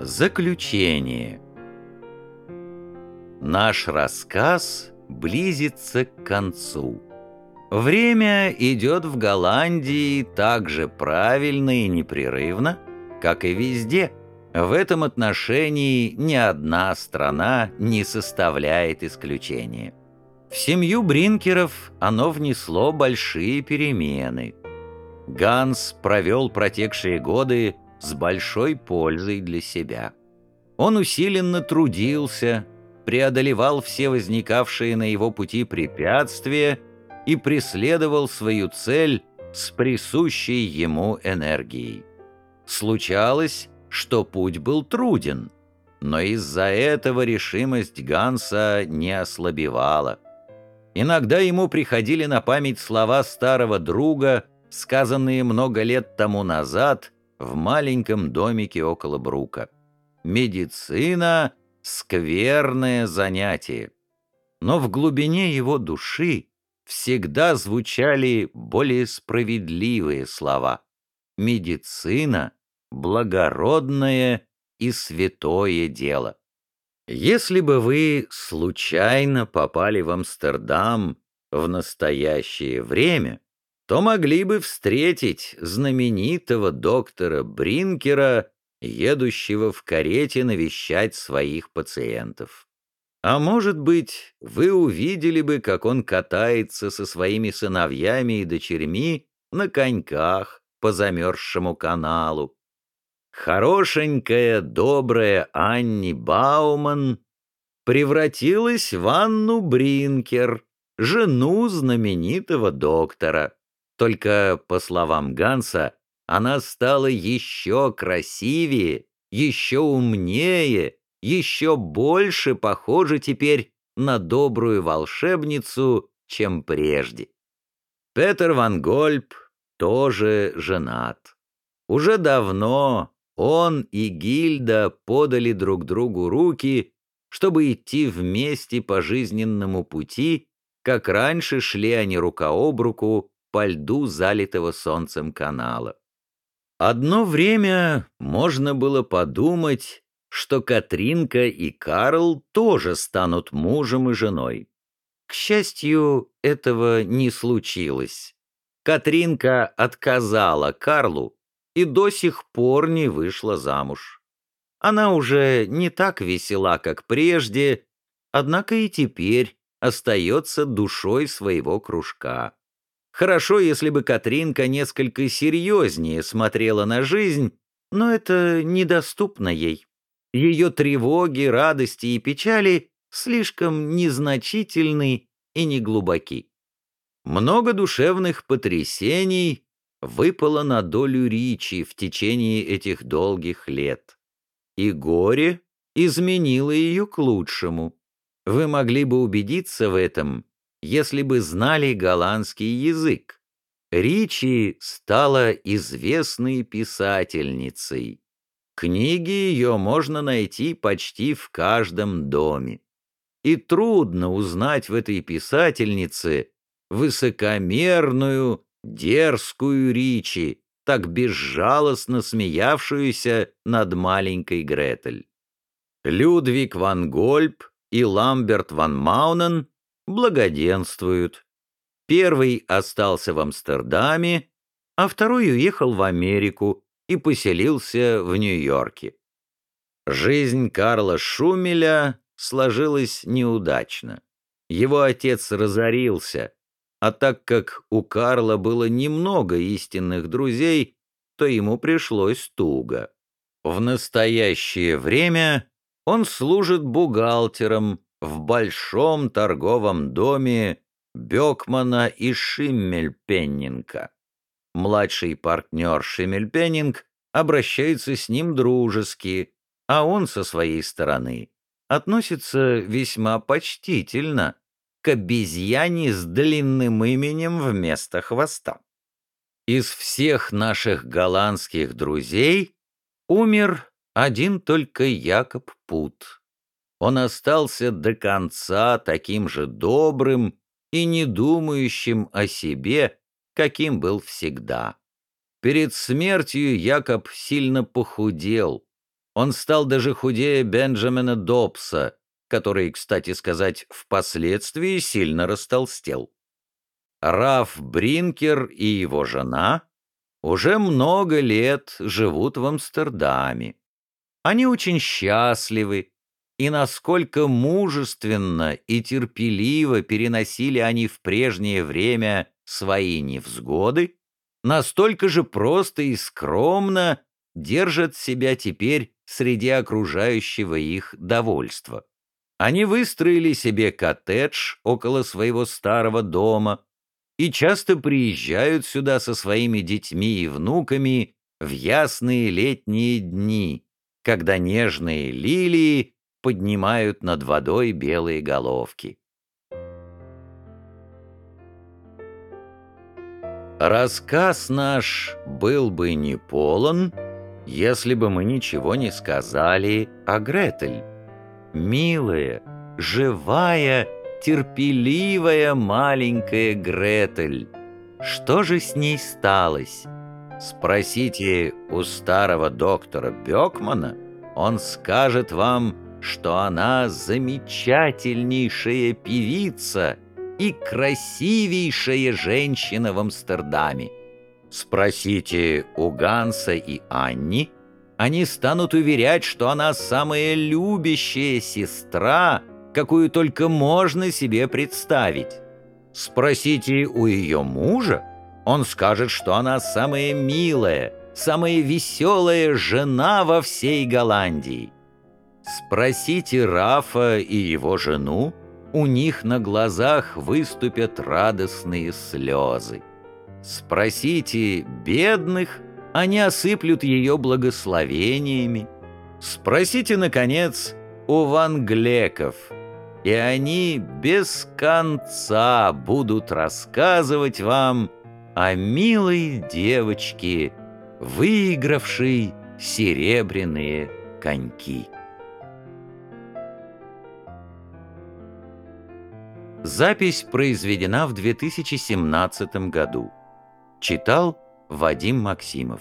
Заключение Наш рассказ близится к концу. Время идет в Голландии так же правильно и непрерывно, как и везде. В этом отношении ни одна страна не составляет исключения. В семью Бринкеров оно внесло большие перемены. Ганс провел протекшие годы с большой пользой для себя. Он усиленно трудился, преодолевал все возникавшие на его пути препятствия и преследовал свою цель с присущей ему энергией. Случалось, что путь был труден, но из-за этого решимость Ганса не ослабевала. Иногда ему приходили на память слова старого друга, сказанные много лет тому назад в маленьком домике около Брука. Медицина — скверное занятие. Но в глубине его души всегда звучали более справедливые слова. Медицина — благородное и святое дело. Если бы вы случайно попали в Амстердам в настоящее время, то могли бы встретить знаменитого доктора Бринкера, едущего в карете навещать своих пациентов. А может быть, вы увидели бы, как он катается со своими сыновьями и дочерьми на коньках по замерзшему каналу. Хорошенькая, добрая Анни Бауман превратилась в Анну Бринкер, жену знаменитого доктора. Только, по словам Ганса, она стала еще красивее, еще умнее, еще больше похожа теперь на добрую волшебницу, чем прежде. Петер Ван Гольб тоже женат. Уже давно он и Гильда подали друг другу руки, чтобы идти вместе по жизненному пути, как раньше шли они рука об руку по льду залитого солнцем канала. Одно время можно было подумать, что Катринка и Карл тоже станут мужем и женой. К счастью, этого не случилось. Катринка отказала Карлу и до сих пор не вышла замуж. Она уже не так весела, как прежде, однако и теперь остается душой своего кружка. Хорошо, если бы Катринка несколько серьезнее смотрела на жизнь, но это недоступно ей. Ее тревоги, радости и печали слишком незначительны и неглубоки. Много душевных потрясений выпало на долю Ричи в течение этих долгих лет. И горе изменило ее к лучшему. Вы могли бы убедиться в этом, если бы знали голландский язык. Ричи стала известной писательницей. Книги ее можно найти почти в каждом доме. И трудно узнать в этой писательнице высокомерную, дерзкую Ричи, так безжалостно смеявшуюся над маленькой Гретель. Людвиг ван Гольб и Ламберт ван Маунен благоденствуют. Первый остался в Амстердаме, а второй уехал в Америку и поселился в Нью-Йорке. Жизнь Карла Шумеля сложилась неудачно. Его отец разорился, а так как у Карла было немного истинных друзей, то ему пришлось туго. В настоящее время он служит бухгалтером в большом торговом доме Бекмана и Шиммельпеннинга. Младший партнер Шиммельпеннинг обращается с ним дружески, а он со своей стороны относится весьма почтительно к обезьяне с длинным именем вместо хвоста. Из всех наших голландских друзей умер один только Якоб Пут он остался до конца таким же добрым и не думающим о себе, каким был всегда. Перед смертью Якоб сильно похудел. Он стал даже худее Бенджамина Добса, который, кстати сказать, впоследствии сильно растолстел. Раф Бринкер и его жена уже много лет живут в Амстердаме. Они очень счастливы, и насколько мужественно и терпеливо переносили они в прежнее время свои невзгоды, настолько же просто и скромно держат себя теперь среди окружающего их довольства. Они выстроили себе коттедж около своего старого дома и часто приезжают сюда со своими детьми и внуками в ясные летние дни, когда нежные лилии поднимают над водой белые головки. Рассказ наш был бы не полон, если бы мы ничего не сказали о Гретель. Милая, живая, терпеливая маленькая Гретель. Что же с ней сталось? Спросите у старого доктора Бекмана, он скажет вам, что она замечательнейшая певица и красивейшая женщина в Амстердаме. Спросите у Ганса и Анни, они станут уверять, что она самая любящая сестра, какую только можно себе представить. Спросите у ее мужа, он скажет, что она самая милая, самая веселая жена во всей Голландии. Спросите Рафа и его жену, у них на глазах выступят радостные слезы. Спросите бедных, они осыплют ее благословениями. Спросите, наконец, у ванглеков, и они без конца будут рассказывать вам о милой девочке, выигравшей серебряные коньки. Запись произведена в 2017 году. Читал Вадим Максимов